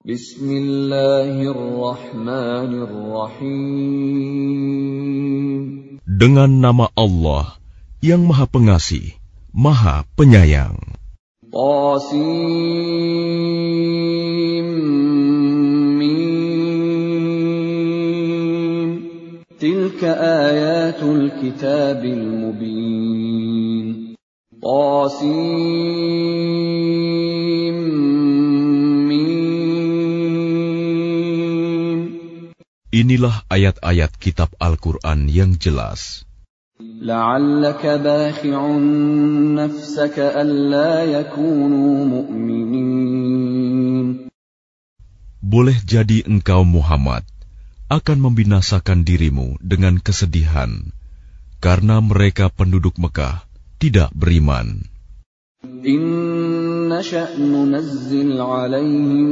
Bismillahirrahmanirrahim. Dengan nama Allah yang Maha Pengasih, Maha Penyayang. Qasim Tilka ayatul kitabil mubin. Qasim Inilah ayat-ayat kitab Al-Quran yang jelas. Boleh jadi engkau Muhammad akan membinasakan dirimu dengan kesedihan karena mereka penduduk Mekah tidak beriman. نشأ ننزل عليهم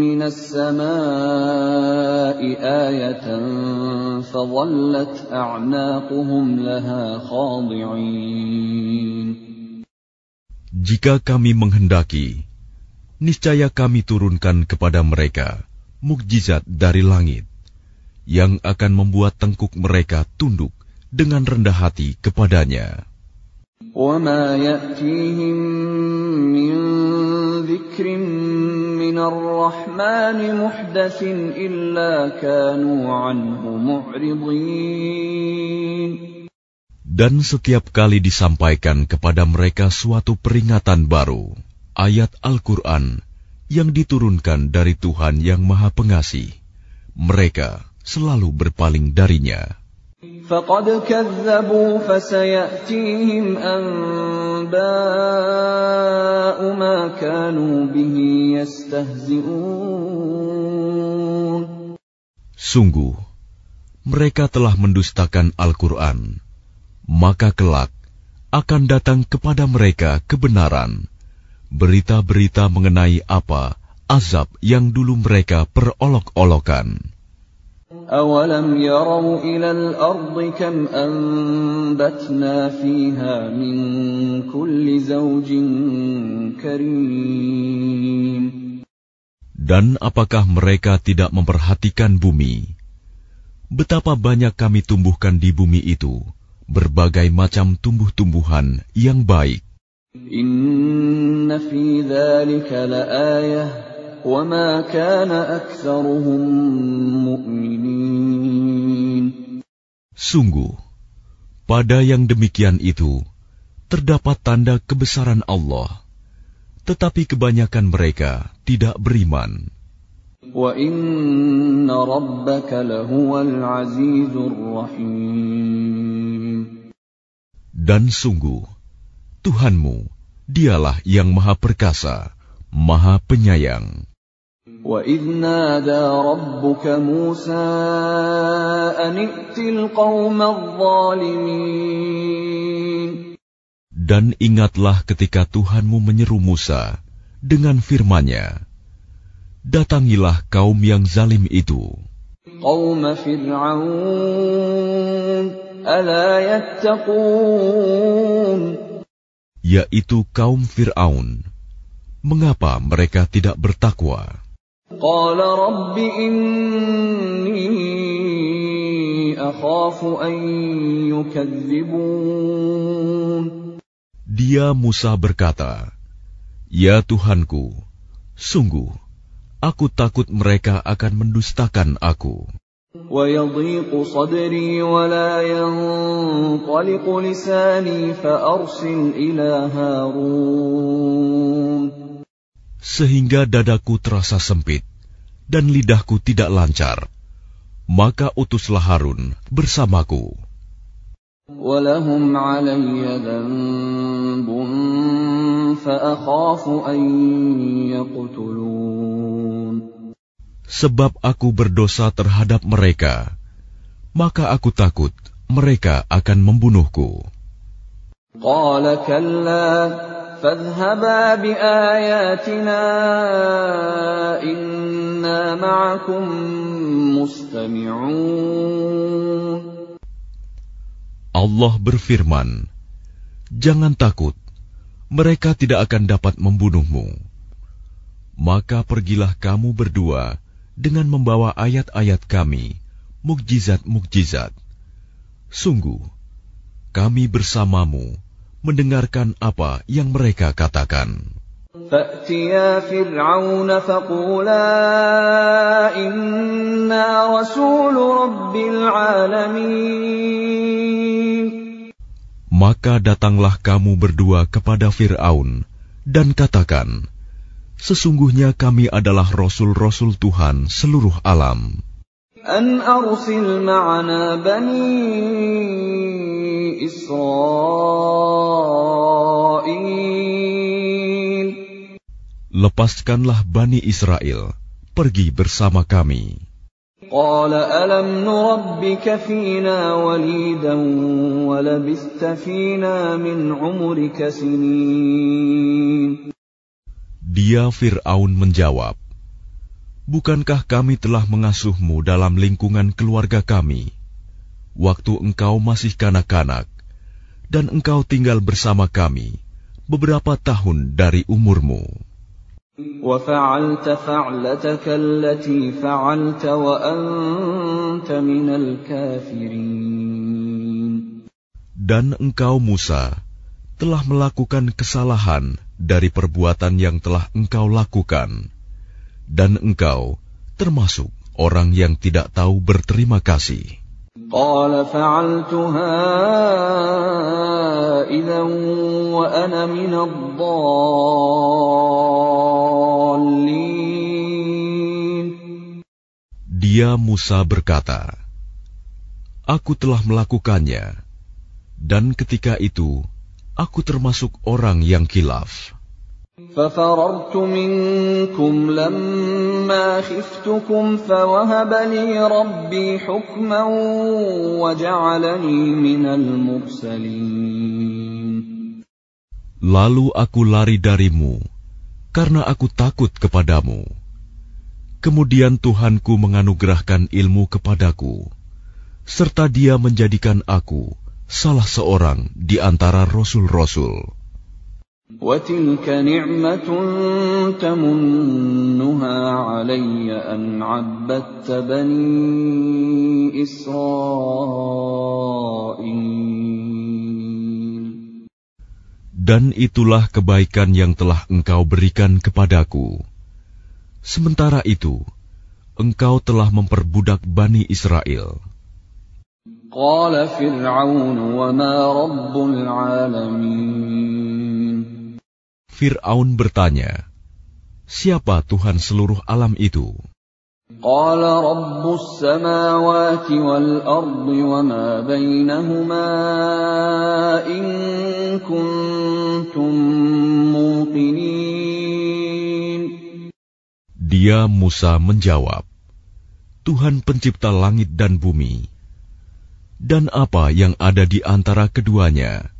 من السماء آية فظلت أعناقهم لها خاضعين Jika kami menghendaki, niscaya kami turunkan kepada mereka mukjizat dari langit yang akan membuat tengkuk mereka tunduk dengan rendah hati kepadanya. وما يأتيهم من ذكر من الرحمن محدث إلا كانوا عنه معرضين Dan setiap kali disampaikan kepada mereka suatu peringatan baru, ayat Al-Quran yang diturunkan dari Tuhan yang Maha Pengasih, mereka selalu berpaling darinya. فقد كذبوا فسيأتيهم أنباء ما كانوا به يستهزئون Sungguh, mereka telah mendustakan Al-Quran, maka kelak akan datang kepada mereka kebenaran, berita-berita mengenai apa azab yang dulu mereka perolok-olokan. أولم يروا إلى الأرض كم أنبتنا فيها من كل زوج كريم Dan apakah mereka tidak memperhatikan bumi? Betapa banyak kami tumbuhkan di bumi itu, berbagai macam tumbuh-tumbuhan yang baik. إن في ذلك لآية وما كان أكثرهم مؤمنين Sungguh, pada yang demikian itu terdapat tanda kebesaran Allah, tetapi kebanyakan mereka tidak beriman. وإن ربك لهو العزيز الرحيم Dan sungguh, Tuhanmu, dialah yang maha perkasa, maha penyayang. وإذ نادى ربك موسى أن ائت القوم الظالمين Dan ingatlah ketika Tuhanmu menyeru Musa dengan firman-Nya, Datangilah kaum yang zalim itu, قوم فرعون ألا يتقون yaitu kaum Fir'aun. Mengapa mereka tidak bertakwa? قال رب إني أخاف أن يكذبون Dia Musa berkata, Ya Tuhanku, sungguh, aku takut mereka akan mendustakan aku. ويضيق صدري ولا ينطلق لساني فأرسل إلى هارون sehingga dadaku terasa sempit dan lidahku tidak lancar. Maka utuslah Harun bersamaku. Sebab aku berdosa terhadap mereka, maka aku takut mereka akan membunuhku. قال كلا فاذهبا بآياتنا إنا معكم مستمعون Allah berfirman, Jangan takut, mereka tidak akan dapat membunuhmu. Maka pergilah kamu berdua dengan membawa ayat-ayat kami, mukjizat-mukjizat. Sungguh, kami bersamamu mendengarkan apa yang mereka katakan. فأتيا فرعون فقولا إنا رسول رب العالمين Maka datanglah kamu berdua kepada Fir'aun dan katakan, Sesungguhnya kami adalah Rasul-Rasul Tuhan seluruh alam. Lepaskanlah Bani Israel, pergi bersama kami. Dia Fir'aun menjawab, Bukankah kami telah mengasuhmu dalam lingkungan keluarga kami? Waktu engkau masih kanak-kanak, dan engkau tinggal bersama kami beberapa tahun dari umurmu. Dan engkau Musa telah melakukan kesalahan dari perbuatan yang telah engkau lakukan dan engkau termasuk orang yang tidak tahu berterima kasih. قال فعلتها إذا وأنا من الضالين Dia Musa berkata, Aku telah melakukannya, dan ketika itu aku termasuk orang yang kilaf. ففررت منكم لما خفتكم فوهب لي ربي حكما وجعلني من المرسلين Lalu aku lari darimu, karena aku takut kepadamu. Kemudian Tuhanku menganugerahkan ilmu kepadaku, serta Dia menjadikan aku salah seorang di antara rasul-rasul. وتلك نعمة تمنها علي أن عبدت بني إسرائيل Dan itulah kebaikan yang telah engkau berikan kepadaku. Sementara itu, engkau telah memperbudak Bani Israel. قال فرعون وما رب العالمين Fir'aun bertanya, Siapa Tuhan seluruh alam itu? قال رب السماوات والأرض وما بينهما إن كنتم موقنين Dia Musa menjawab, Tuhan pencipta langit dan bumi, dan apa yang ada di antara keduanya,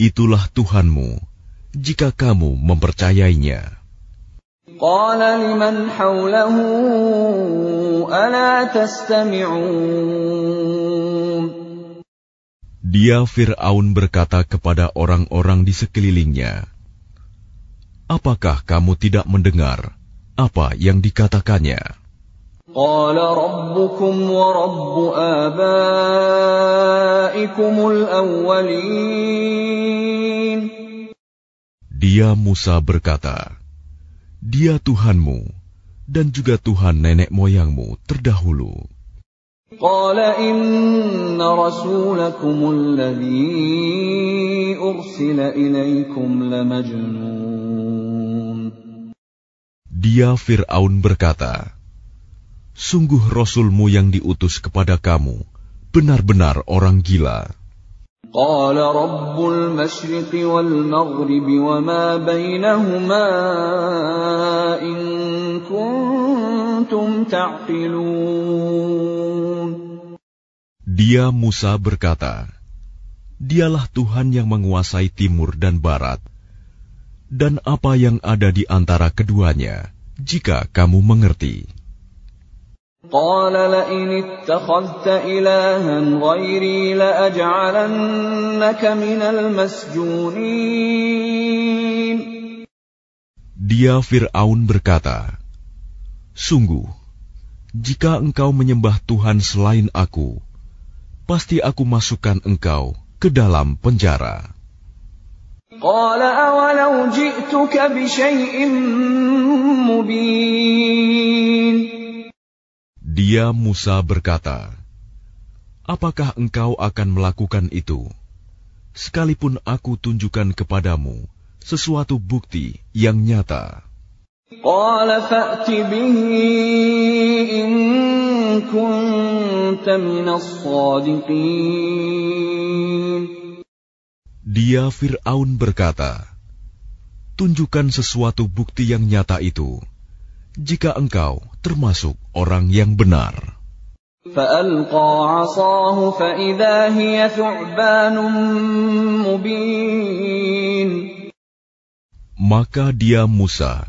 itulah Tuhanmu, jika kamu mempercayainya. قال لمن حوله ألا تستمعون Dia Fir'aun berkata kepada orang-orang di sekelilingnya, Apakah kamu tidak mendengar apa yang dikatakannya? قال ربكم ورب آبائكم الأولين Dia Musa berkata, Dia Tuhanmu dan juga Tuhan nenek moyangmu terdahulu. قال إن رسولكم الذي أرسل إليكم لمجنون Dia Fir'aun berkata, Sungguh Rasulmu yang diutus kepada kamu, benar-benar orang gila. قال رب المشرق والمغرب وما بينهما إن كنتم تعقلون Dia Musa berkata, Dialah Tuhan yang menguasai timur dan barat, dan apa yang ada di antara keduanya, jika kamu mengerti. قال لئن اتخذت إلها غيري لأجعلنك من المسجونين Dia Fir'aun berkata, Sungguh, jika engkau menyembah Tuhan selain aku, pasti aku masukkan engkau ke dalam penjara. Dia Musa berkata, Apakah engkau akan melakukan itu? Sekalipun aku tunjukkan kepadamu sesuatu bukti yang nyata. Dia Fir'aun berkata, Tunjukkan sesuatu bukti yang nyata itu, jika engkau termasuk orang yang benar. Maka dia Musa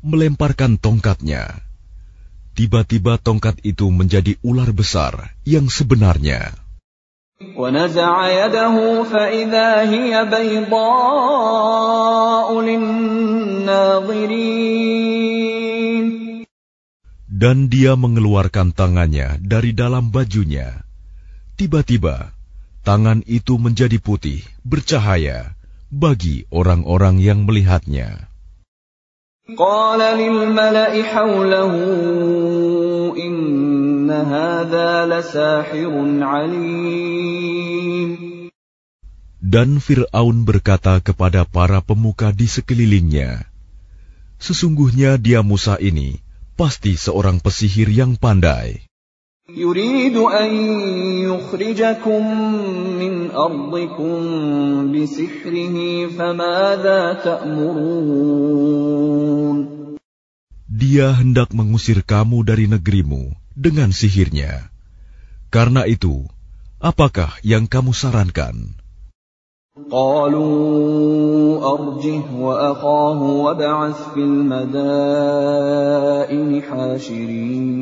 melemparkan tongkatnya. Tiba-tiba tongkat itu menjadi ular besar yang sebenarnya. Dan dia mengeluarkan tangannya dari dalam bajunya. Tiba-tiba, tangan itu menjadi putih, bercahaya bagi orang-orang yang melihatnya. قال للملأ حوله إن هذا لساحر عليم Dan Fir'aun berkata kepada para pemuka di sekelilingnya, Sesungguhnya dia Musa ini pasti seorang pesihir yang pandai. يريد أن يخرجكم من أرضكم بسحره فماذا تأمرون Dia hendak mengusir kamu dari negerimu dengan sihirnya. Karena itu, apakah yang kamu sarankan? قالوا أرجه وأخاه وابعث في المدائن حاشرين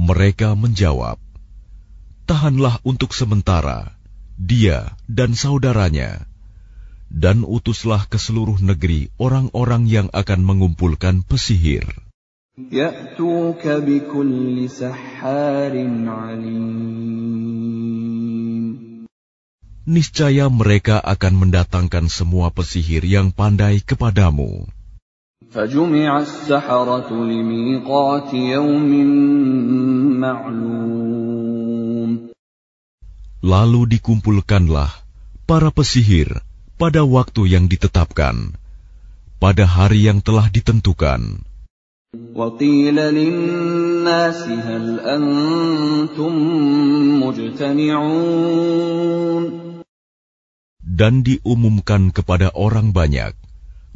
mereka menjawab, "Tahanlah untuk sementara dia dan saudaranya, dan utuslah ke seluruh negeri orang-orang yang akan mengumpulkan pesihir." Niscaya mereka akan mendatangkan semua pesihir yang pandai kepadamu. فجمع السحرة لميقات يوم معلوم Lalu dikumpulkanlah para pesihir pada waktu yang ditetapkan, pada hari yang telah ditentukan. وقيل للناس هل أنتم مجتمعون Dan diumumkan kepada orang banyak,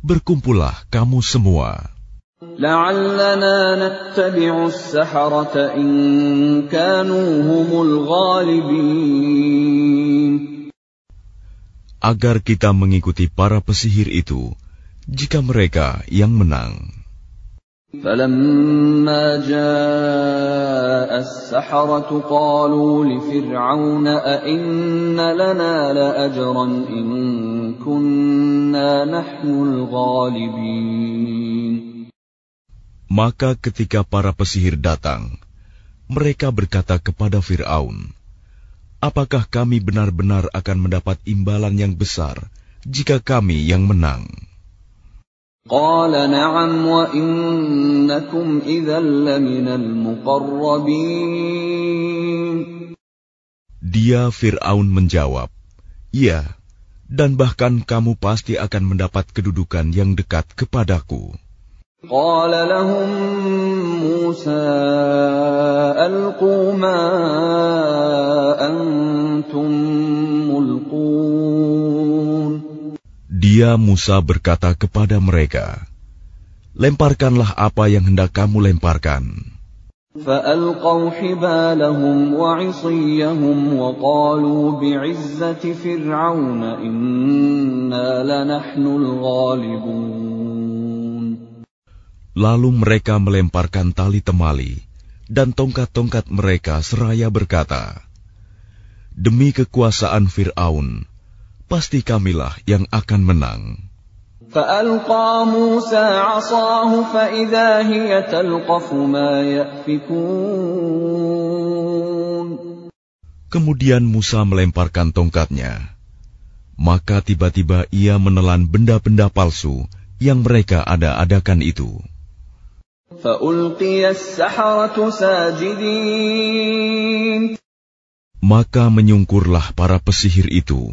berkumpullah kamu semua. Agar kita mengikuti para pesihir itu, jika mereka yang menang. فلما جاء السحرة قالوا لفرعون أئن لنا لأجرا إن كنا نحن الغالبين Maka ketika para pesihir datang, mereka berkata kepada Fir'aun, Apakah kami benar-benar akan mendapat imbalan yang besar jika kami yang menang? قال نعم وإنكم إذا لمن المقربين Dia Fir'aun menjawab, Ya, dan bahkan kamu pasti akan mendapat kedudukan yang dekat kepadaku. قال لهم موسى ألقوا ما أنتم dia Musa berkata kepada mereka, Lemparkanlah apa yang hendak kamu lemparkan. Lalu mereka melemparkan tali temali dan tongkat-tongkat mereka seraya berkata, Demi kekuasaan Fir'aun, pasti kamilah yang akan menang. فألقى موسى عصاه فإذا هي تلقف ما يأفكون Kemudian Musa melemparkan tongkatnya. Maka tiba-tiba ia menelan benda-benda palsu yang mereka ada-adakan itu. فألقي السحرة ساجدين Maka menyungkurlah para pesihir itu,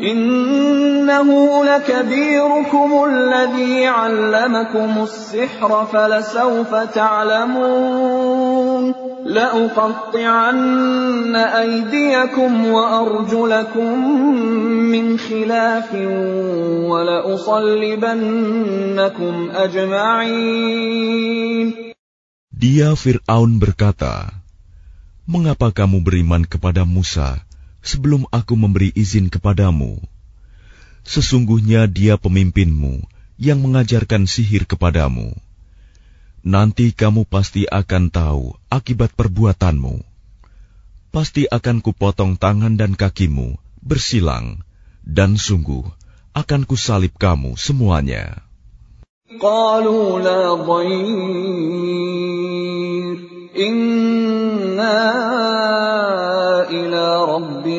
إنه لكبيركم الذي علمكم السحر فلسوف تعلمون. لأقطعن أيديكم وأرجلكم من خلاف ولأصلبنكم أجمعين. Dia Fir'aun berkata, Mengapa kamu beriman kepada Musa sebelum aku memberi izin kepadamu? Sesungguhnya dia pemimpinmu yang mengajarkan sihir kepadamu. Nanti kamu pasti akan tahu akibat perbuatanmu. Pasti akan kupotong tangan dan kakimu bersilang, dan sungguh akan kusalib kamu semuanya. قالوا لا ضير إنا إلى ربنا منقلبون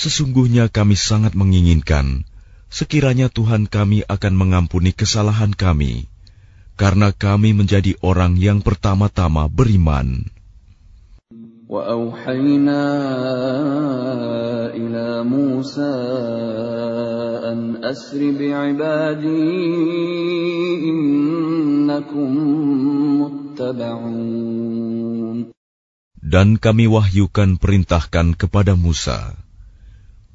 Sesungguhnya kami sangat menginginkan sekiranya Tuhan kami akan mengampuni kesalahan kami, karena kami menjadi orang yang pertama-tama beriman." وأوحينا إلى موسى أن أسر بعبادي إنكم متبعون Dan kami wahyukan perintahkan kepada Musa,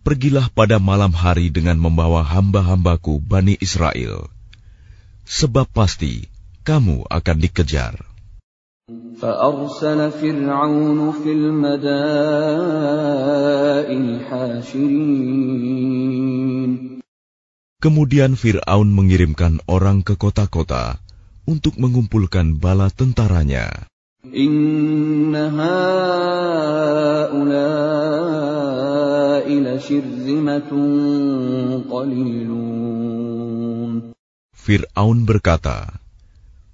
Pergilah pada malam hari dengan membawa hamba-hambaku Bani Israel, sebab pasti kamu akan dikejar. فأرسل فرعون في المدائن حاشرين Kemudian Fir'aun mengirimkan orang ke kota-kota untuk mengumpulkan bala tentaranya. إن هؤلاء لشرذمة قليلون Fir'aun berkata,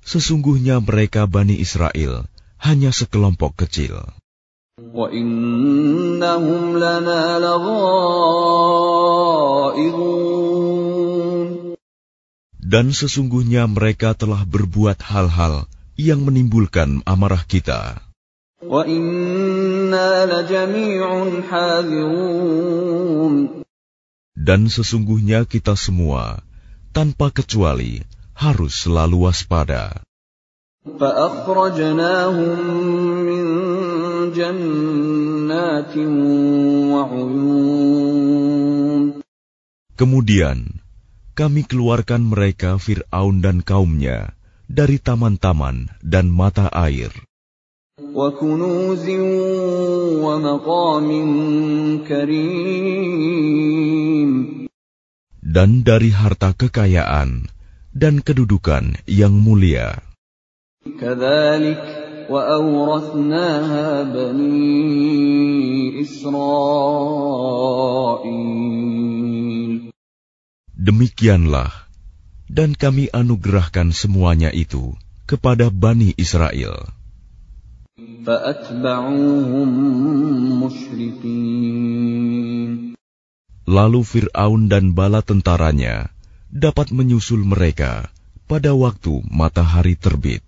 Sesungguhnya mereka Bani Israel hanya sekelompok kecil. Dan sesungguhnya mereka telah berbuat hal-hal yang menimbulkan amarah kita. Dan sesungguhnya kita semua, tanpa kecuali, harus selalu waspada. Kemudian, kami keluarkan mereka Fir'aun dan kaumnya dari taman-taman dan mata air وكنوز ومقام كريم dan dari harta kekayaan dan kedudukan yang mulia. كذلك وأورثناها بني إسرائيل Demikianlah, dan kami anugerahkan semuanya itu kepada Bani Israel. فأتبعوهم مشرقين Lalu Fir'aun dan bala tentaranya dapat menyusul mereka pada waktu matahari terbit.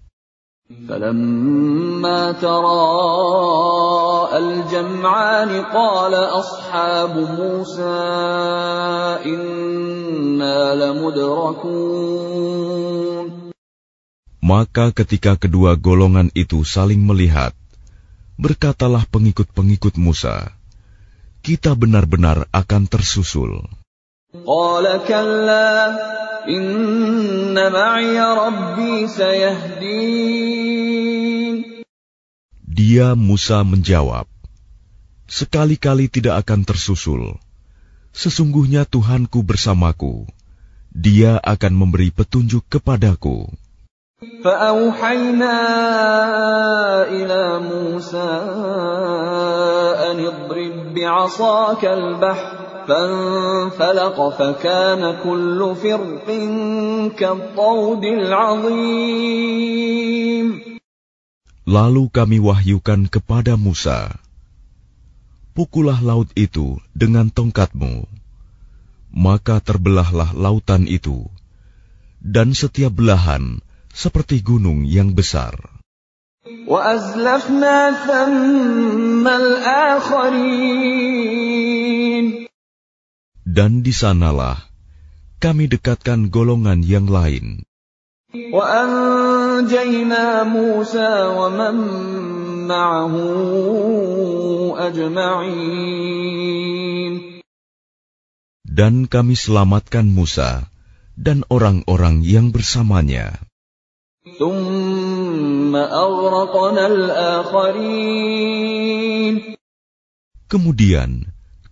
فلما تراءى الجمعان قال أصحاب موسى إنا لمدركون maka ketika kedua golongan itu saling melihat, berkatalah pengikut-pengikut Musa, kita benar-benar akan tersusul. Dia Musa menjawab, Sekali-kali tidak akan tersusul. Sesungguhnya Tuhanku bersamaku. Dia akan memberi petunjuk kepadaku. فأوحينا إلى موسى أن اضرب بعصاك البحر فانفلق فكان كل فرق كالطود العظيم Lalu kami wahyukan kepada Musa, Pukullah laut itu dengan tongkatmu. Maka terbelahlah lautan itu, dan setiap belahan seperti gunung yang besar. Dan di sanalah kami dekatkan golongan yang lain. Dan kami selamatkan Musa dan orang-orang yang bersamanya. Kemudian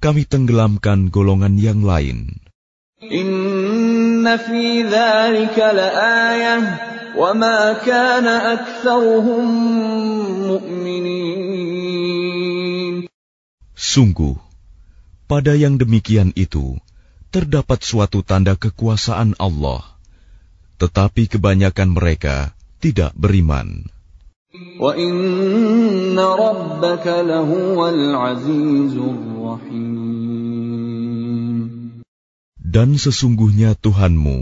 kami tenggelamkan golongan yang lain. Sungguh, pada yang demikian itu terdapat suatu tanda kekuasaan Allah tetapi kebanyakan mereka tidak beriman. Dan sesungguhnya Tuhanmu,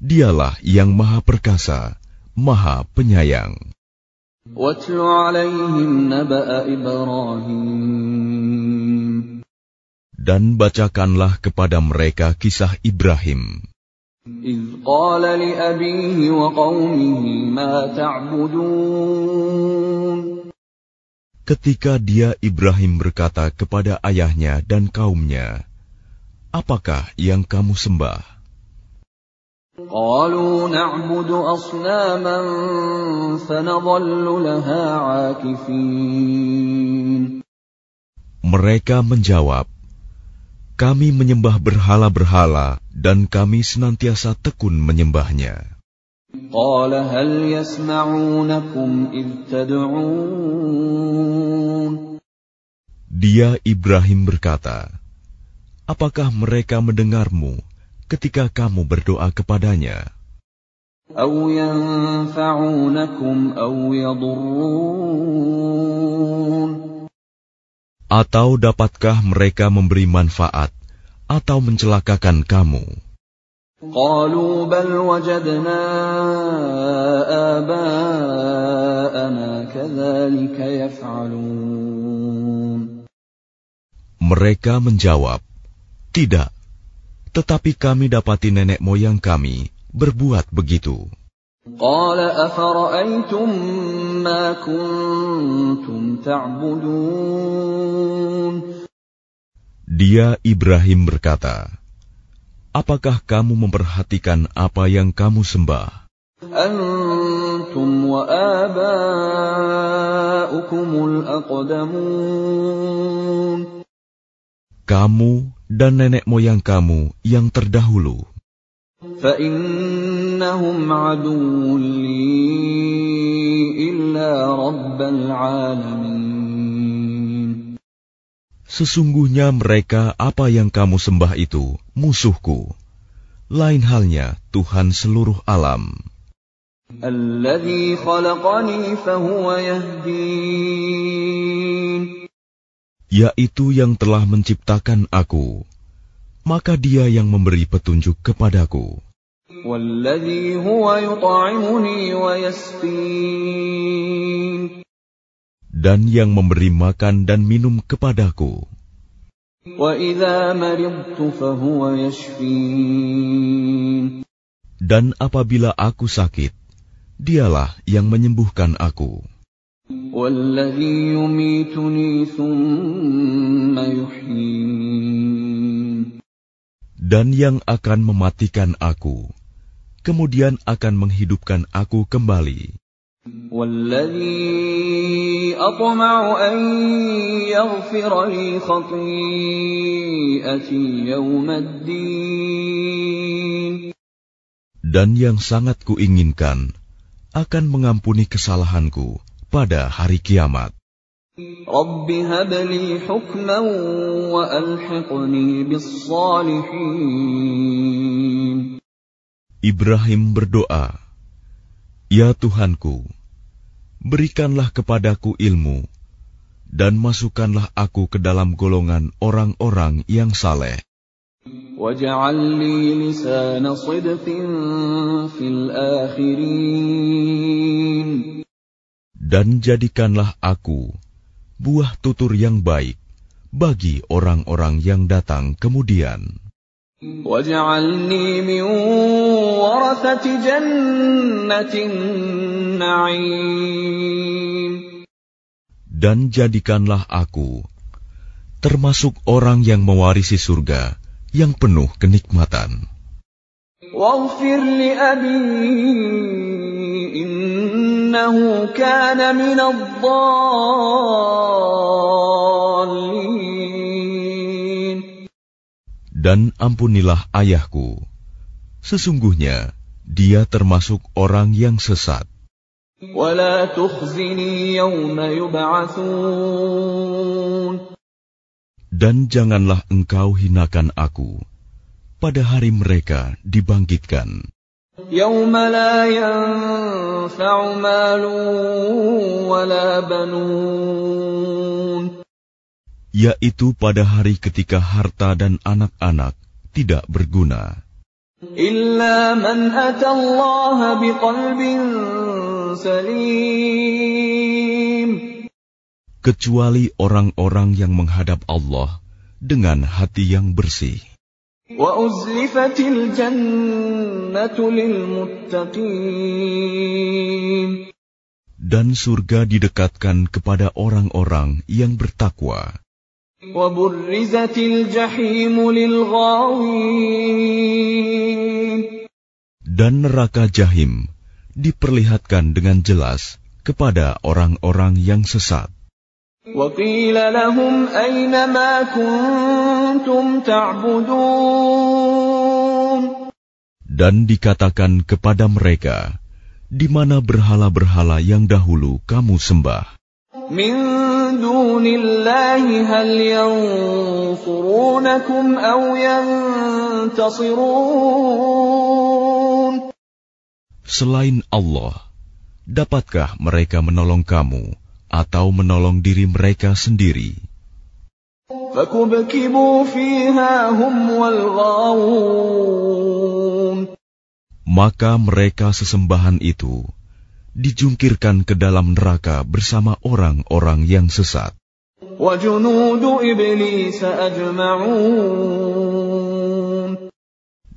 dialah yang maha perkasa, maha penyayang. Dan bacakanlah kepada mereka kisah Ibrahim. إذ قال لأبيه وقومه ما تعبدون Ketika dia Ibrahim berkata kepada ayahnya dan kaumnya, Apakah yang kamu sembah? قالوا نعبد أصناما فنظل لها عاكفين Mereka menjawab, Kami menyembah berhala-berhala dan kami senantiasa tekun menyembahnya. قال هل يسمعونكم إذ تدعون Dia Ibrahim berkata, Apakah mereka mendengarmu ketika kamu berdoa kepadanya? أو ينفعونكم أو يضرون Atau dapatkah mereka memberi manfaat atau mencelakakan kamu? قالوا بل وجدنا آباءنا كذلك يفعلون Mereka menjawab, Tidak, tetapi kami dapati nenek moyang kami berbuat begitu. قال أفرأيتم ما كنتم تعبدون Dia Ibrahim berkata, Apakah kamu memperhatikan apa yang kamu sembah? أنتم وآباؤكم الأقدمون Kamu dan nenek moyang kamu yang terdahulu. فإنهم عدو لي إلا رب العالمين Sesungguhnya mereka apa yang kamu sembah itu musuhku. Lain halnya Tuhan seluruh alam. الذي خلقني فهو يهدين Yaitu yang telah menciptakan aku. Maka dia yang memberi petunjuk kepadaku. dan yang memberi makan dan minum kepadaku. Dan apabila aku sakit, dialah yang menyembuhkan aku. Dan yang akan mematikan aku, kemudian akan menghidupkan aku kembali. Dan yang sangat kuinginkan akan mengampuni kesalahanku pada hari kiamat. Ibrahim berdoa, "Ya Tuhanku, berikanlah kepadaku ilmu dan masukkanlah aku ke dalam golongan orang-orang yang saleh." Dan jadikanlah aku buah tutur yang baik bagi orang-orang yang datang kemudian. واجعلني من ورثة جنة النعيم Dan jadikanlah aku termasuk orang yang mewarisi surga yang penuh kenikmatan. واغفر Dan ampunilah ayahku. Sesungguhnya dia termasuk orang yang sesat. ولا تخزني يوم يبعثون Dan janganlah engkau hinakan aku pada hari mereka dibangkitkan, يوم لا ينفع مال ولا بنون yaitu pada hari ketika harta dan anak-anak tidak berguna. Kecuali orang-orang yang menghadap Allah dengan hati yang bersih. Dan surga didekatkan kepada orang-orang yang bertakwa. وبرزت الجحيم للغاوين Dan neraka jahim diperlihatkan dengan jelas kepada orang-orang yang sesat. وقيل لهم أين ما كنتم تعبدون Dan dikatakan kepada mereka, di mana berhala-berhala yang dahulu kamu sembah. من دون الله هل ينصرونكم أو ينتصرون Selain Allah, dapatkah mereka menolong kamu atau menolong diri mereka sendiri? فكبكبوا فيها هم والغاوون Maka mereka sesembahan itu dijungkirkan ke dalam neraka bersama orang-orang yang sesat.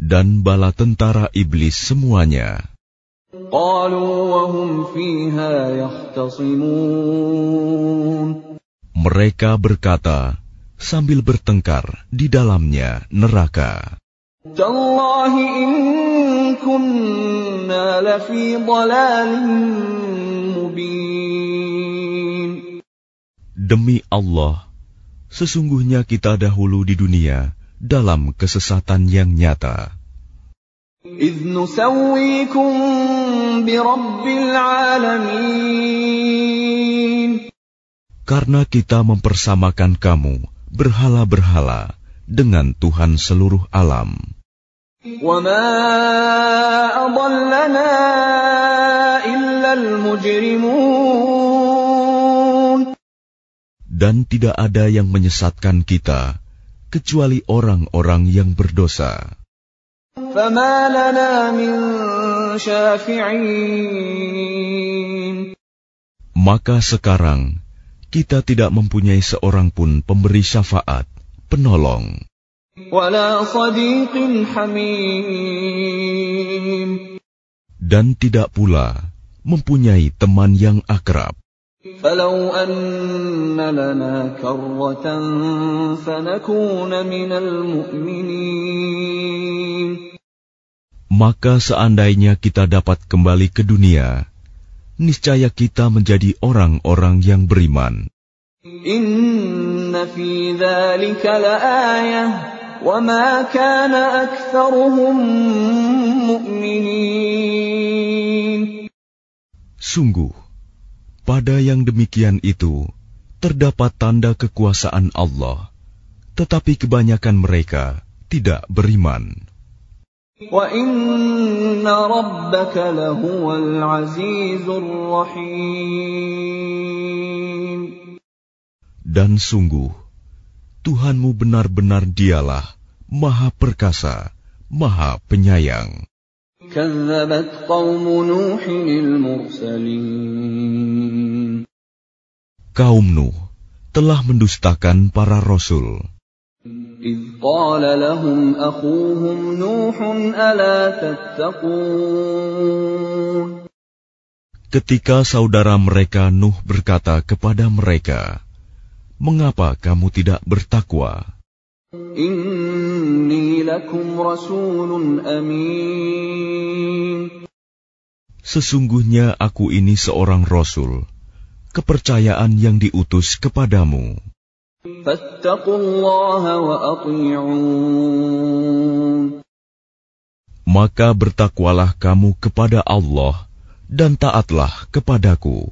Dan bala tentara iblis semuanya. Mereka berkata sambil bertengkar di dalamnya neraka. تالله إن كنا لفي ضلال مبين Demi Allah, sesungguhnya kita dahulu di dunia dalam kesesatan yang nyata. إذ نسويكم برب العالمين Karena kita mempersamakan kamu berhala-berhala dengan Tuhan seluruh alam. وما أضلنا إلا المجرمون Dan tidak ada yang menyesatkan kita kecuali orang-orang yang berdosa. فما لنا من شافعين Maka sekarang kita tidak mempunyai seorang pun pemberi syafaat, penolong, ولا صديق حميم dan tidak pula mempunyai teman yang akrab. فلو أن لنا كرة فنكون من المؤمنين Maka seandainya kita dapat kembali ke dunia, niscaya kita menjadi orang-orang yang beriman. إن في ذلك لآية وما كان أكثرهم مؤمنين Sungguh, pada yang demikian itu terdapat tanda kekuasaan Allah, tetapi kebanyakan mereka tidak beriman. وإن ربك لهو العزيز الرحيم Dan sungguh, Tuhanmu benar-benar dialah Maha Perkasa, Maha Penyayang. كذبت قوم نوح المرسلين Kaum Nuh telah mendustakan para rasul. إذ قال لهم أخوهم نوح ألا تتقون Ketika saudara mereka Nuh berkata kepada mereka, mengapa kamu tidak bertakwa? Inni lakum rasulun amin. Sesungguhnya aku ini seorang rasul, kepercayaan yang diutus kepadamu. Maka bertakwalah kamu kepada Allah dan taatlah kepadaku.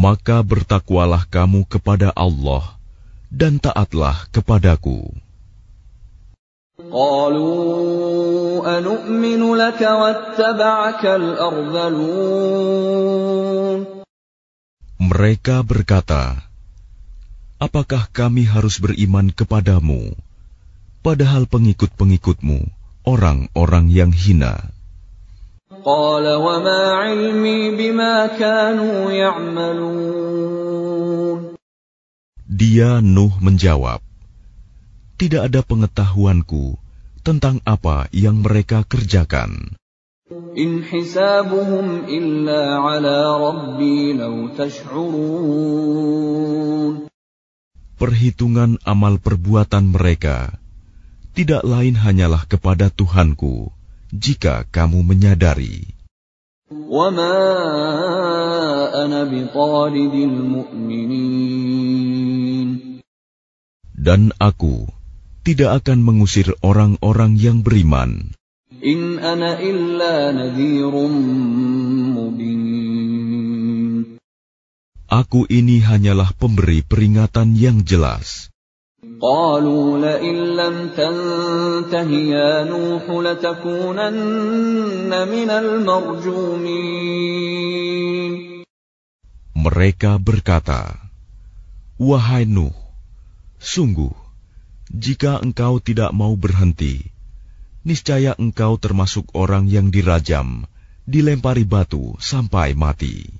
Maka bertakwalah kamu kepada Allah dan taatlah kepadaku. قالوا أنؤمن لك واتبعك الأرذلون Mereka berkata, Apakah kami harus beriman kepadamu, padahal pengikut-pengikutmu orang-orang yang hina? قال وما علمي بما كانوا يعملون Dia Nuh menjawab, Tidak ada pengetahuanku tentang apa yang mereka kerjakan. إن حسابهم إلا على ربي لو تشعرون Perhitungan amal perbuatan mereka tidak lain hanyalah kepada Tuhanku, jika kamu menyadari. Dan aku tidak akan mengusir orang-orang yang beriman. Aku ini hanyalah pemberi peringatan yang jelas. قالوا لئن لم تنته يا نوح لتكونن من المرجومين Mereka berkata, Wahai Nuh, sungguh, jika engkau tidak mau berhenti, niscaya engkau termasuk orang yang dirajam, dilempari batu sampai mati.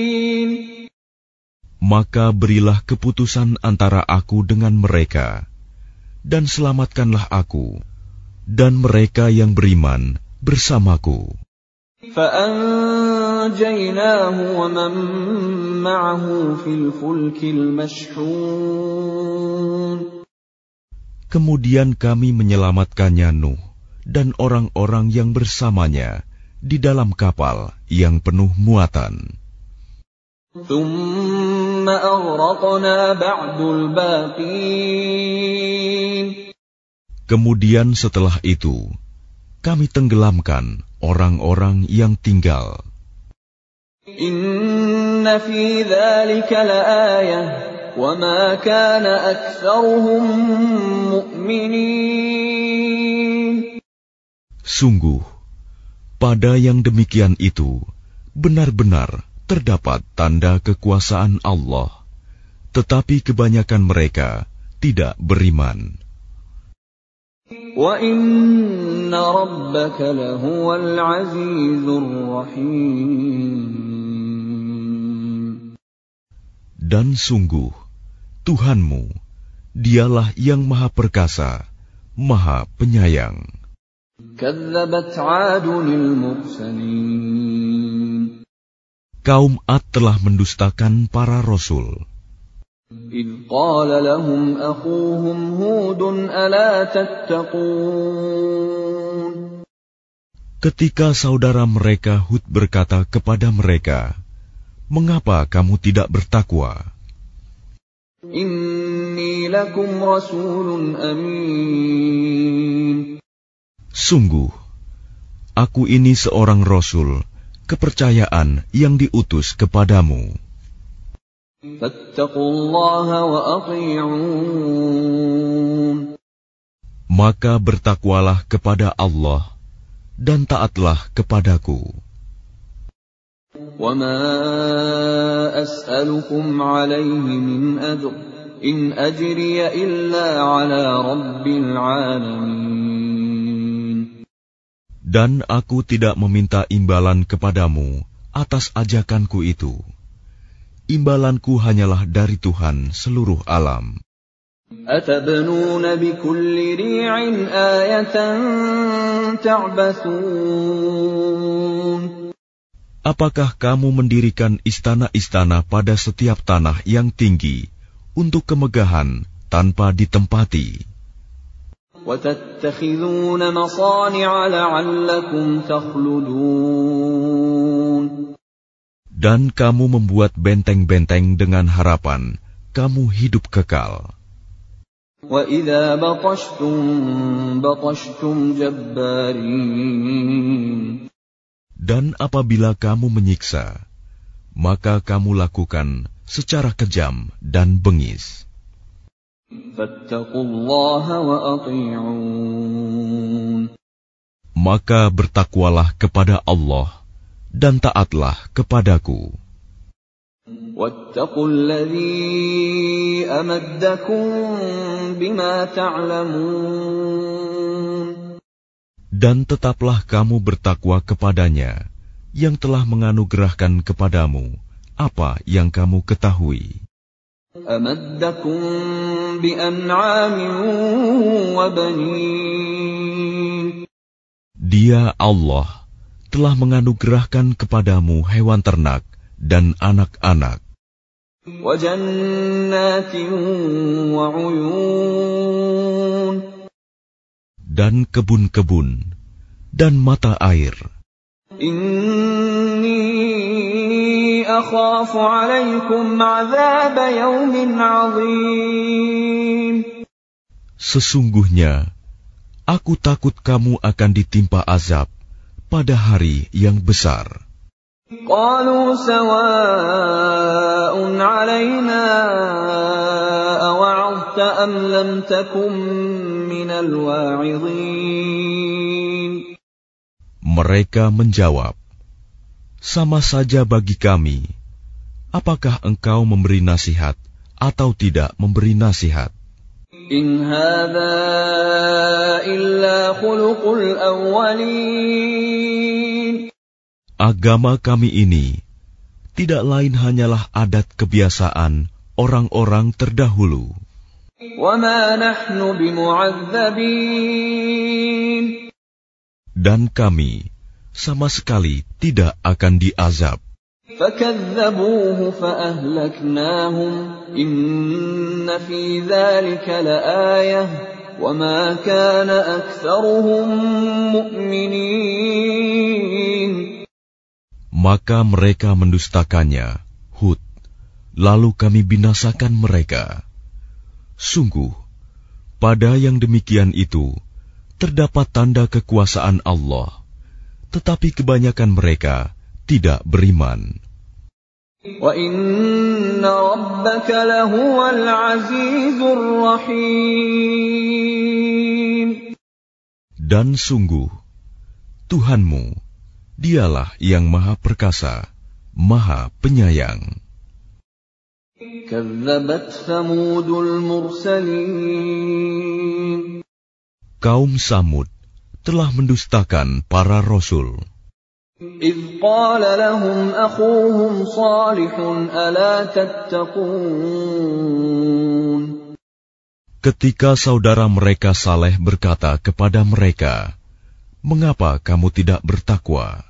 maka berilah keputusan antara aku dengan mereka, dan selamatkanlah aku, dan mereka yang beriman bersamaku. Kemudian kami menyelamatkannya Nuh dan orang-orang yang bersamanya di dalam kapal yang penuh muatan. Kemudian setelah itu, kami tenggelamkan orang-orang yang tinggal. Sungguh, pada yang demikian itu, benar-benar terdapat tanda kekuasaan Allah, tetapi kebanyakan mereka tidak beriman. Dan sungguh, Tuhanmu, dialah yang maha perkasa, maha penyayang كذبت عاد المرسلين Kaum Ad telah mendustakan para rasul. إذ قال لهم أخوهم هود ألا تتقون Ketika saudara mereka Hud berkata kepada mereka, "Mengapa kamu tidak bertakwa? إني لكم رسول أمين Sungguh, aku ini seorang rasul, kepercayaan yang diutus kepadamu. فاتقوا الله وأطيعون Maka bertakwalah kepada Allah dan taatlah kepadaku. وما أسألكم عليه من أجر إن أجري إلا على رب العالمين Dan aku tidak meminta imbalan kepadamu atas ajakanku itu. Imbalanku hanyalah dari Tuhan seluruh alam. أتبنون بكل ريع آية تعبثون Apakah kamu mendirikan istana-istana pada setiap tanah yang tinggi untuk kemegahan tanpa ditempati? Dan kamu membuat benteng-benteng dengan harapan kamu hidup kekal. Dan apabila kamu menyiksa, maka kamu lakukan secara kejam dan bengis. Maka bertakwalah kepada Allah dan taatlah kepadaku. Dan tetaplah kamu bertakwa kepadanya yang telah menganugerahkan kepadamu apa yang kamu ketahui. أمدكم بأنعام وبنين Dia Allah telah menganugerahkan kepadamu hewan ternak dan anak-anak وجنات وعيون dan kebun-kebun dan mata air. إني أخاف عليكم عذاب يوم عظيم Sesungguhnya aku takut kamu akan ditimpa azab pada hari yang besar. قالوا سواء علينا أوعظت أم لم تكن من الواعظين Mereka menjawab, sama saja bagi kami, apakah engkau memberi nasihat atau tidak memberi nasihat. In illa khuluqul awwalin. Agama kami ini tidak lain hanyalah adat kebiasaan orang-orang terdahulu. Dan kami sama sekali tidak akan diazab. فكذبوه فأهلكناهم إن في ذلك لآية وما كان أكثرهم مؤمنين Maka mereka mendustakannya, Hud, lalu kami binasakan mereka. Sungguh, pada yang demikian itu, terdapat tanda kekuasaan Allah, tetapi kebanyakan mereka tidak beriman. Dan sungguh, Tuhanmu, dialah yang maha perkasa, maha penyayang. Kaum Samud telah mendustakan para rasul. إذ قال لهم أخوهم صالح ألا تتقون Ketika saudara mereka Saleh berkata kepada mereka, Mengapa kamu tidak bertakwa?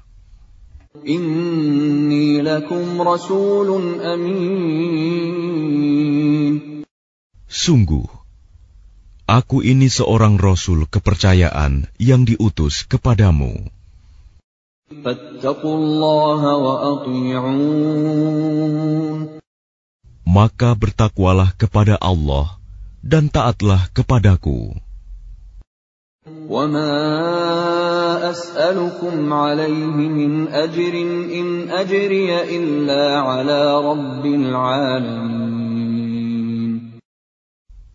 Inni lakum rasulun amin. Sungguh, aku ini seorang rasul kepercayaan yang diutus kepadamu. Maka bertakwalah kepada Allah dan taatlah kepadaku.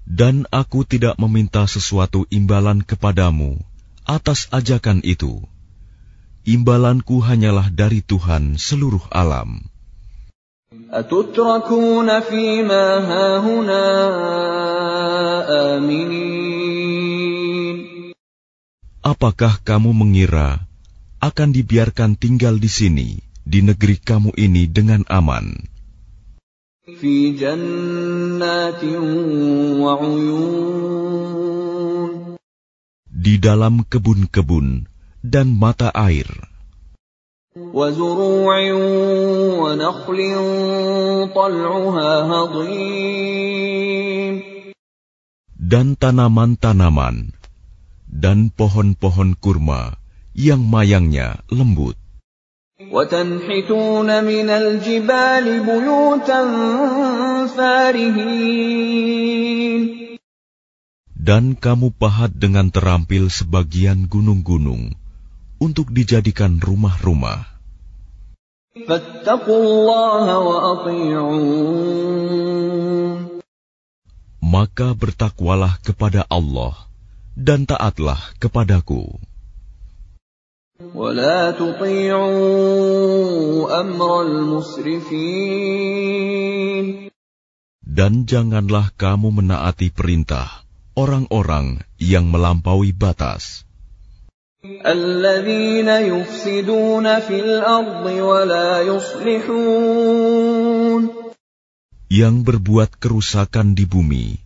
Dan aku tidak meminta sesuatu imbalan kepadamu atas ajakan itu imbalanku hanyalah dari Tuhan seluruh alam. Apakah kamu mengira akan dibiarkan tinggal di sini, di negeri kamu ini dengan aman? Di dalam kebun-kebun dan mata air. Dan tanaman-tanaman dan pohon-pohon kurma yang mayangnya lembut. Dan kamu pahat dengan terampil sebagian gunung-gunung untuk dijadikan rumah-rumah. Maka bertakwalah kepada Allah dan taatlah kepadaku. Dan janganlah kamu menaati perintah orang-orang yang melampaui batas. Yang berbuat kerusakan di bumi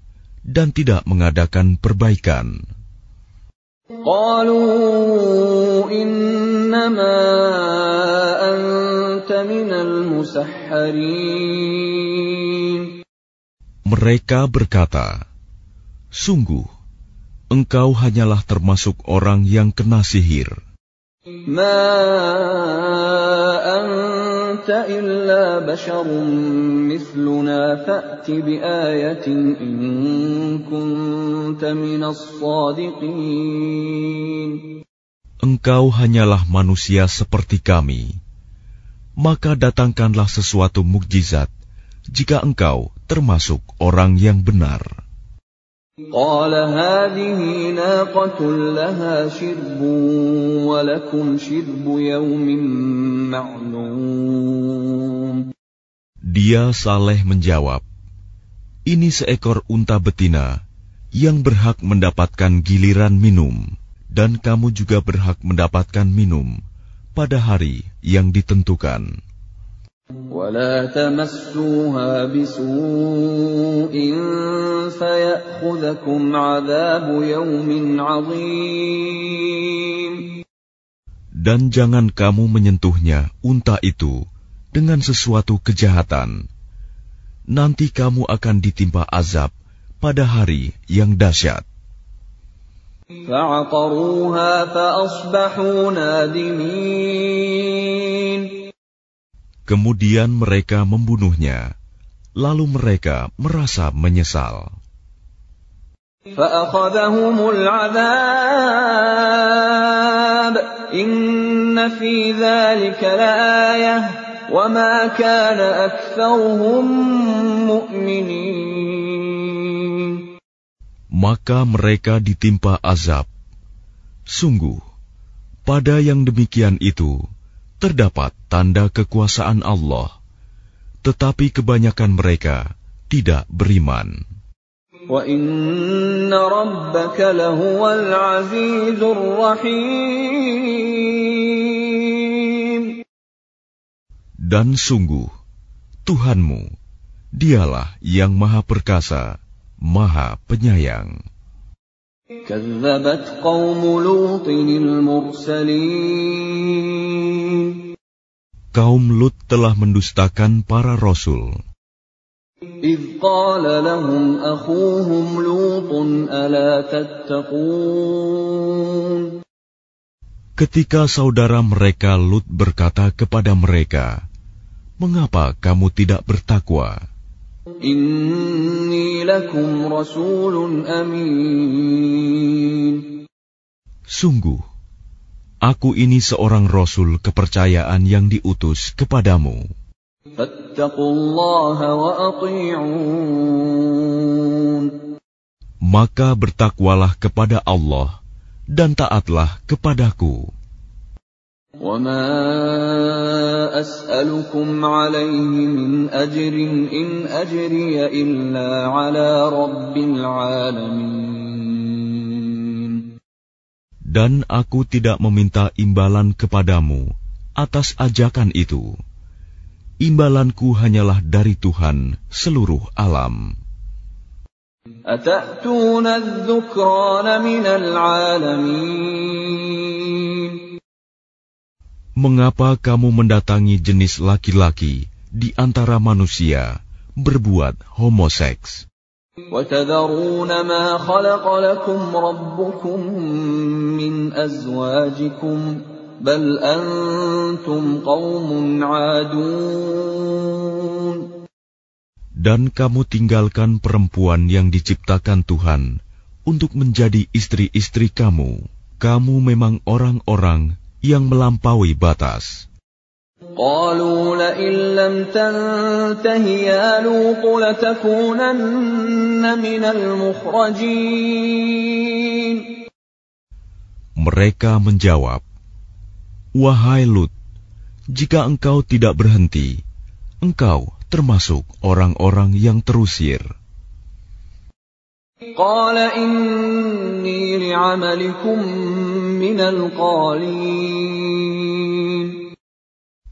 dan tidak mengadakan perbaikan. Mereka berkata, Sungguh, engkau hanyalah termasuk orang yang kena sihir. Engkau hanyalah manusia seperti kami. Maka datangkanlah sesuatu mukjizat jika engkau termasuk orang yang benar. قال هذه ناقة لها شرب ولكم شرب يوم معلوم Dia Saleh menjawab, Ini seekor unta betina yang berhak mendapatkan giliran minum, dan kamu juga berhak mendapatkan minum pada hari yang ditentukan. ولا تمسوها بسوء فيأخذكم عذاب يوم عظيم Dan jangan kamu menyentuhnya, unta itu, dengan sesuatu kejahatan. Nanti kamu akan ditimpa azab pada hari yang dahsyat. فعقروها فأصبحوا نادمين Kemudian mereka membunuhnya, lalu mereka merasa menyesal. Maka mereka ditimpa azab. Sungguh, pada yang demikian itu, terdapat tanda kekuasaan Allah, tetapi kebanyakan mereka tidak beriman. Dan sungguh, Tuhanmu, dialah yang maha perkasa, maha penyayang. كذبت قوم لوط المرسلين Kaum Lut telah mendustakan para rasul. إذ قال لهم أخوهم لوط ألا تتقون Ketika saudara mereka Lut berkata kepada mereka, "Mengapa kamu tidak bertakwa? Inni lakum rasulun amin. Sungguh, aku ini seorang rasul kepercayaan yang diutus kepadamu. Maka bertakwalah kepada Allah dan taatlah kepadaku. وما أسألكم عليه من أجر إن أجري إلا على رب العالمين Dan aku tidak meminta imbalan kepadamu atas ajakan itu. Imbalanku hanyalah dari Tuhan seluruh alam. أتأتون الذكران من العالمين Mengapa kamu mendatangi jenis laki-laki di antara manusia berbuat homoseks? وتذرون ما خلق لكم ربكم من أزواجكم بل أنتم قوم عادون Dan kamu tinggalkan perempuan yang diciptakan Tuhan untuk menjadi istri-istri kamu. Kamu memang orang-orang yang melampaui batas. قالوا لئن لم تنته يا لوط لتكونن من المخرجين Mereka menjawab, Wahai Lut, jika engkau tidak berhenti, engkau termasuk orang-orang yang terusir.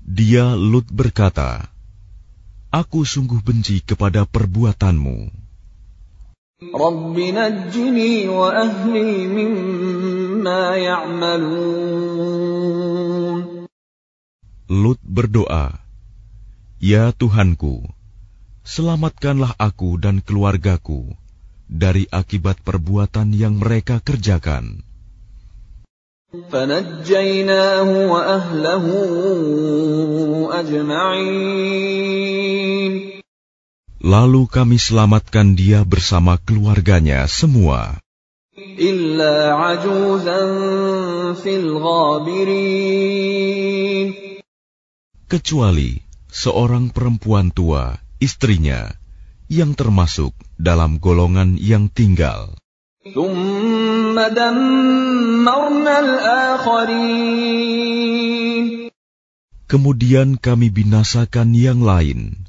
Dia Lut berkata, Aku sungguh benci kepada perbuatanmu. Lut berdoa, Ya Tuhanku, selamatkanlah aku dan keluargaku dari akibat perbuatan yang mereka kerjakan. Lalu kami selamatkan dia bersama keluarganya semua. Kecuali seorang perempuan tua, istrinya, yang termasuk dalam golongan yang tinggal. Kemudian kami binasakan yang lain.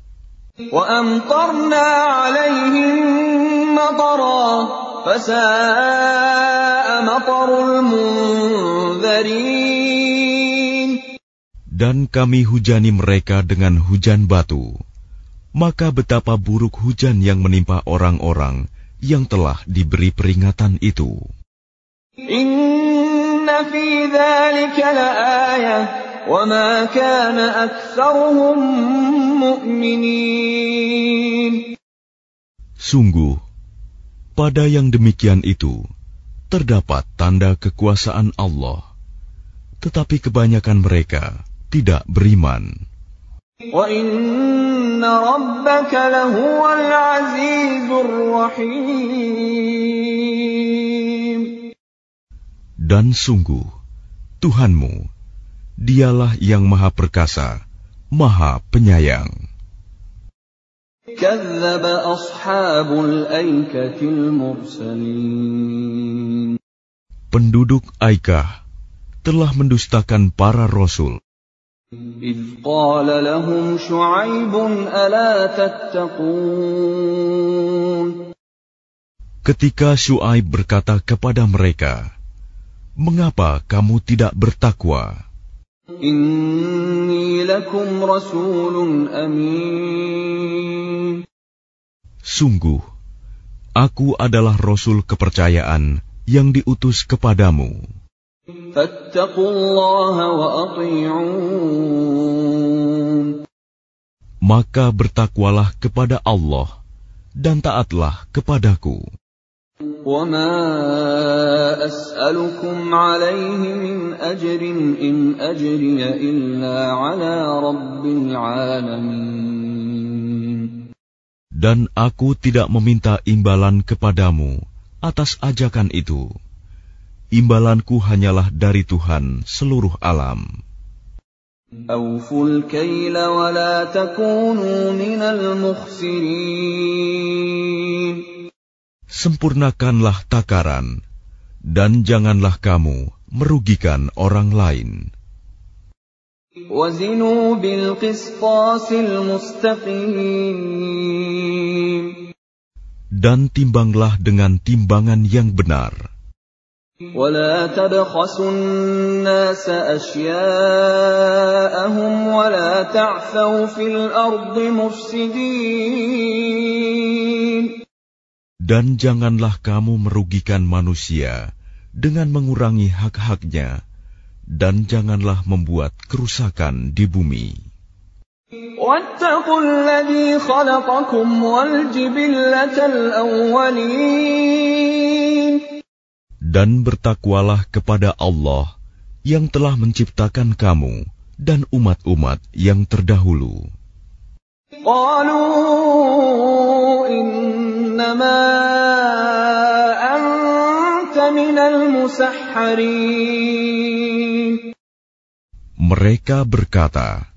Dan kami hujani mereka dengan hujan batu maka betapa buruk hujan yang menimpa orang-orang yang telah diberi peringatan itu. Inna fi dhalika wa ma kana aktsaruhum mu'minin. Sungguh, pada yang demikian itu, terdapat tanda kekuasaan Allah. Tetapi kebanyakan mereka tidak beriman. وَإِنَّ رَبَّكَ لَهُوَ الْعَزِيزُ الرَّحِيمُ Dan sungguh, Tuhanmu, dialah yang maha perkasa, maha penyayang. كَذَّبَ أَصْحَابُ الْأَيْكَةِ الْمُرْسَلِينَ Penduduk Aikah telah mendustakan para rasul إِذْ قَالَ لَهُمْ شُعَيْبٌ أَلَا تَتَّقُونَ ketika Syuaib berkata kepada mereka, "Mengapa kamu tidak bertakwa? إِنِّي لَكُمْ رَسُولٌ أَمِينٌ Sungguh, aku adalah rasul kepercayaan yang diutus kepadamu. فَاتَّقُوا اللَّهَ وَأَطِيعُونِ Maka bertakwalah kepada Allah dan taatlah kepadaku." وَمَا أَسْأَلُكُمْ عَلَيْهِ مِنْ أَجْرٍ إِنْ أَجْرِيَ إِلَّا عَلَى رَبِّ الْعَالَمِينَ Dan aku tidak meminta imbalan kepadamu atas ajakan itu. imbalanku hanyalah dari Tuhan seluruh alam. Sempurnakanlah takaran, dan janganlah kamu merugikan orang lain. Dan timbanglah dengan timbangan yang benar. ولا تبخسوا الناس أشياءهم ولا تعثوا في الأرض مفسدين Dan janganlah kamu merugikan manusia dengan mengurangi hak-haknya, dan janganlah membuat kerusakan di bumi. واتقوا الذي خلقكم والجبلة الأولين dan bertakwalah kepada Allah yang telah menciptakan kamu dan umat-umat yang terdahulu. Mereka berkata,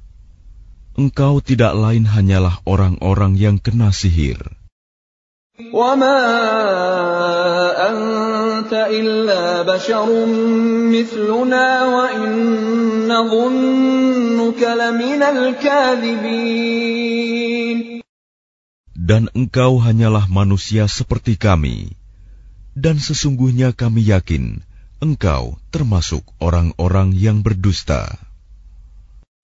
Engkau tidak lain hanyalah orang-orang yang kena sihir. وما أنت إلا بشر مثلنا وإن نظنك لمن الكاذبين Dan engkau hanyalah manusia seperti kami. Dan sesungguhnya kami yakin engkau termasuk orang-orang yang berdusta.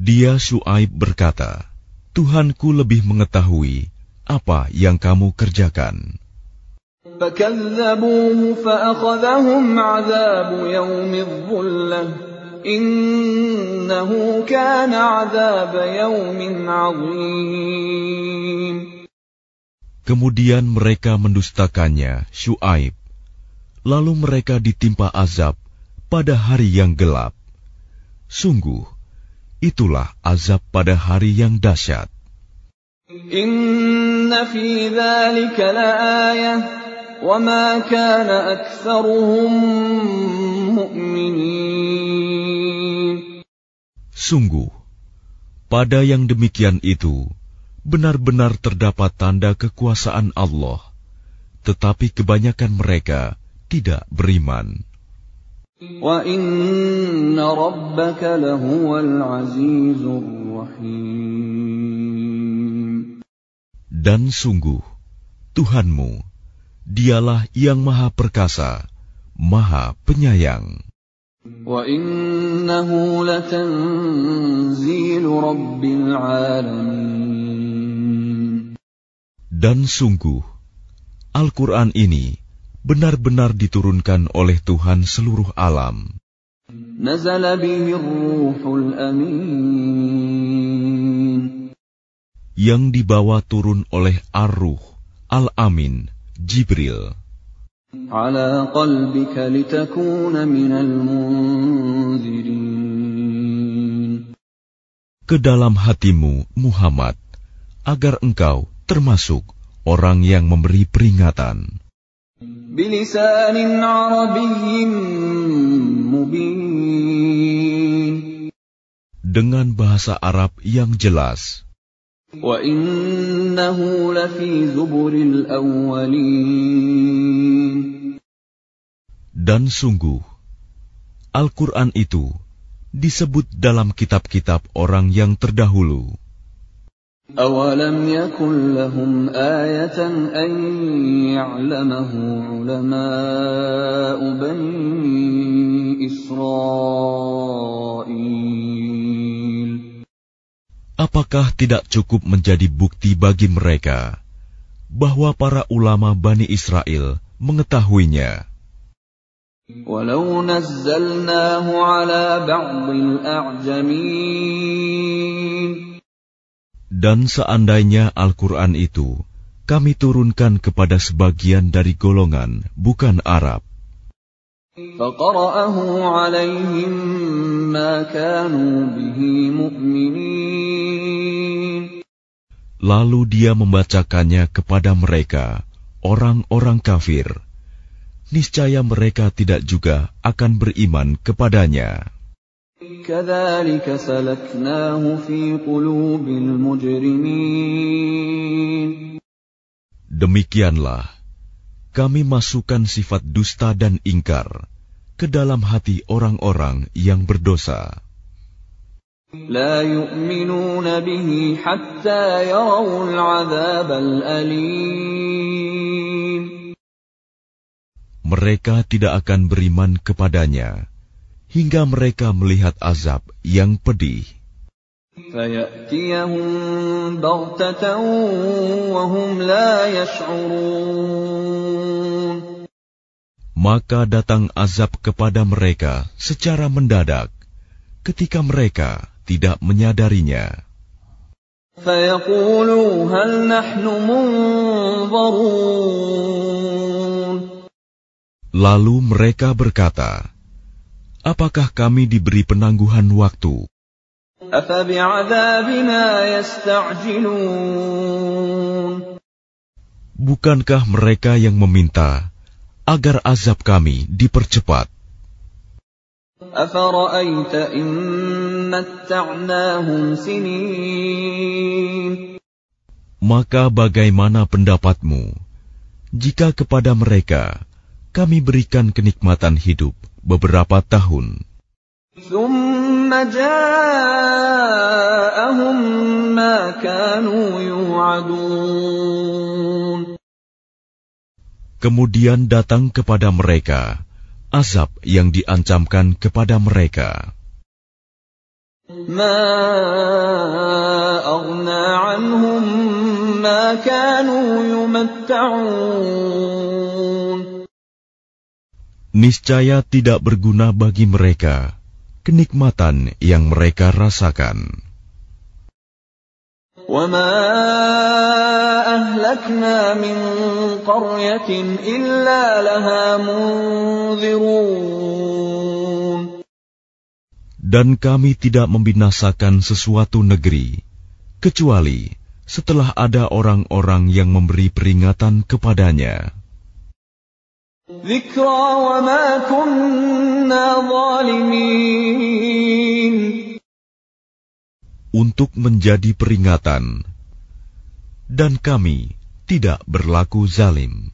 Dia Shu'aib berkata, Tuhanku lebih mengetahui apa yang kamu kerjakan. Kemudian mereka mendustakannya, Shu'aib. Lalu mereka ditimpa azab pada hari yang gelap. Sungguh, itulah azab pada hari yang dahsyat. Inna fi laayah wa ma kana mu'minin. Sungguh pada yang demikian itu benar-benar terdapat tanda kekuasaan Allah tetapi kebanyakan mereka tidak beriman. Dan sungguh, Tuhanmu, dialah yang maha perkasa, maha penyayang. Dan sungguh, Al-Quran ini benar-benar diturunkan oleh Tuhan seluruh alam. Yang dibawa turun oleh Ar-Ruh, Al-Amin, Jibril. Ke dalam hatimu, Muhammad, agar engkau termasuk orang yang memberi peringatan بلسان عربي مبين dengan bahasa Arab yang jelas, وإنه لفي زبر الأولين dan sungguh Al-Quran itu disebut dalam kitab-kitab orang yang terdahulu. أولم يكن لهم آية أن يعلمه علماء بني إسرائيل Apakah tidak cukup menjadi bukti bagi mereka bahwa para ulama Bani Israel mengetahuinya? ولو نزلناه على بعض الأعجمين dan seandainya Al-Quran itu kami turunkan kepada sebagian dari golongan bukan Arab. Lalu dia membacakannya kepada mereka, orang-orang kafir. Niscaya mereka tidak juga akan beriman kepadanya. Demikianlah, kami masukkan sifat dusta dan ingkar ke dalam hati orang-orang yang berdosa. لا يؤمنون به حتى يروا العذاب الأليم Mereka tidak akan beriman kepadanya hingga mereka melihat azab yang pedih. Maka datang azab kepada mereka secara mendadak ketika mereka tidak menyadarinya. Lalu mereka berkata, apakah kami diberi penangguhan waktu? Bukankah mereka yang meminta agar azab kami dipercepat? Maka bagaimana pendapatmu jika kepada mereka kami berikan kenikmatan hidup beberapa tahun. Kemudian datang kepada mereka azab yang diancamkan kepada mereka. ما Niscaya tidak berguna bagi mereka kenikmatan yang mereka rasakan. وما أهلكنا من قرية إلا لها منذرون Dan kami tidak membinasakan sesuatu negeri, kecuali setelah ada orang-orang yang memberi peringatan kepadanya. Untuk menjadi peringatan, dan kami tidak berlaku zalim.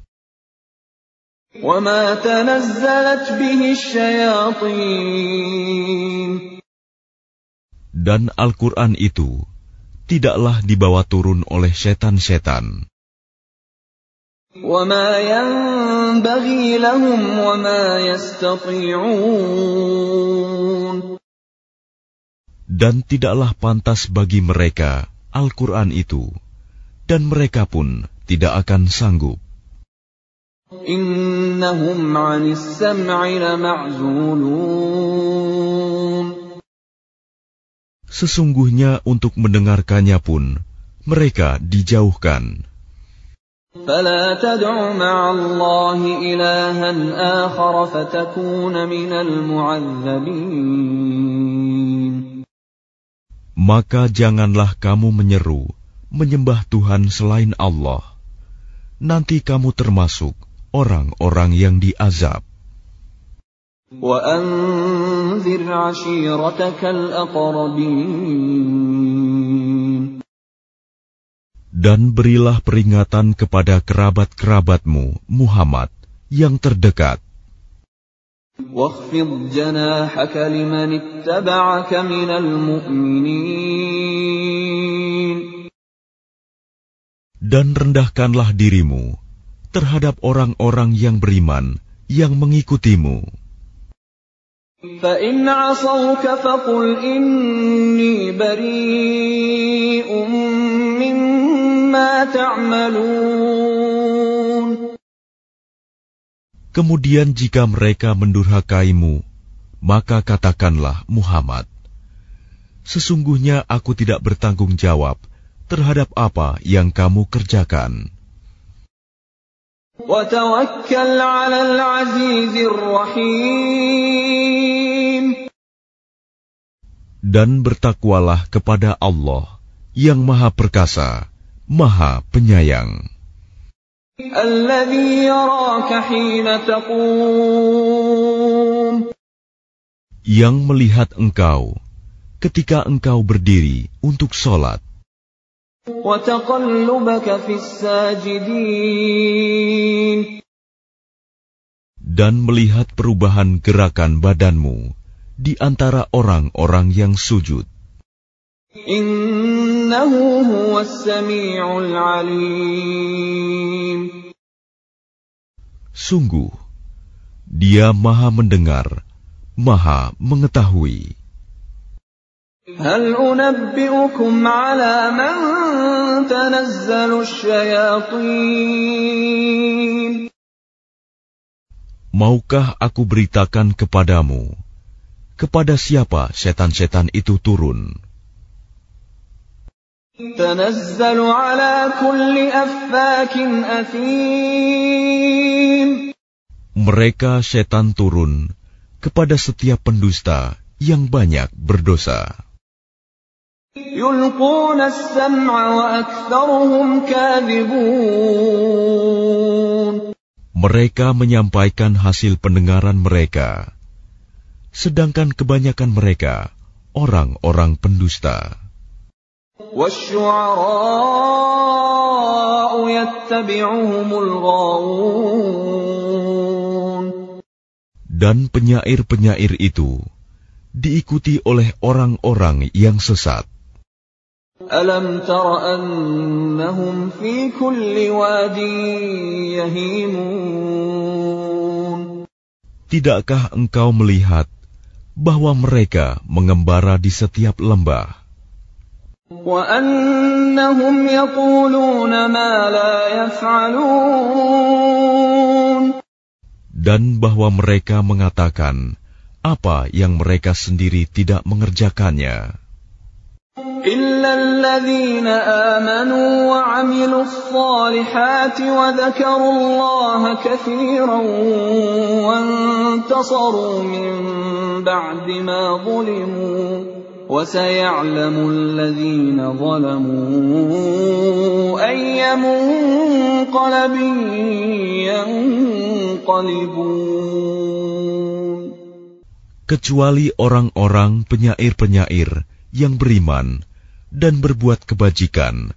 Dan Al-Quran itu tidaklah dibawa turun oleh setan-setan. وما ينبغي لهم وما يستطيعون Dan tidaklah pantas bagi mereka Al-Quran itu, dan mereka pun tidak akan sanggup. إنهم عن السمع لمعزولون Sesungguhnya untuk mendengarkannya pun mereka dijauhkan. فلا تدع مع الله إلها آخر فتكون من المعذبين Maka janganlah kamu menyeru menyembah Tuhan selain Allah. Nanti kamu termasuk orang-orang yang diazab. وأنذر عشيرتك الأقربين Dan berilah peringatan kepada kerabat-kerabatmu, Muhammad, yang terdekat. واخفض جناحك لمن اتبعك من المؤمنين Dan rendahkanlah dirimu terhadap orang-orang yang beriman yang mengikutimu. فإن عصوك فقل إني بريء مما تعملون Kemudian jika mereka mendurhakaimu, maka katakanlah Muhammad, Sesungguhnya aku tidak bertanggung jawab terhadap apa yang kamu kerjakan. Dan bertakwalah kepada Allah yang Maha Perkasa. Maha Penyayang. Yang melihat engkau ketika engkau berdiri untuk sholat. Dan melihat perubahan gerakan badanmu di antara orang-orang yang sujud. إنه هو السميع العليم Sungguh, Dia Maha Mendengar, Maha Mengetahui. هل أنبئكم على من تنزل الشياطين Maukah aku beritakan kepadamu, kepada siapa setan-setan itu turun? تنزل على كل أفاك أثيم Mereka setan turun kepada setiap pendusta yang banyak berdosa. يلقون السمع وأكثرهم كاذبون Mereka menyampaikan hasil pendengaran mereka, sedangkan kebanyakan mereka orang-orang pendusta. Dan penyair-penyair itu diikuti oleh orang-orang yang sesat. Alam tara annahum fi kulli wadi yahimun. Tidakkah engkau melihat bahwa mereka mengembara di setiap lembah? Dan bahwa mereka mengatakan apa yang mereka sendiri tidak mengerjakannya, إلا الذين آمنوا وعملوا الصالحات وذكروا الله كثيرا وانتصروا من بعد ما ظلموا وسيعلم الذين ظلموا أي منقلب ينقلبون kecuali orang-orang penyair-penyair yang beriman dan berbuat kebajikan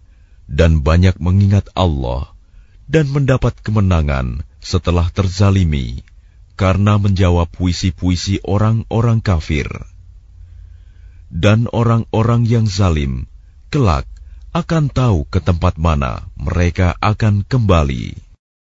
dan banyak mengingat Allah dan mendapat kemenangan setelah terzalimi karena menjawab puisi-puisi orang-orang kafir. Dan orang-orang yang zalim kelak akan tahu ke tempat mana mereka akan kembali.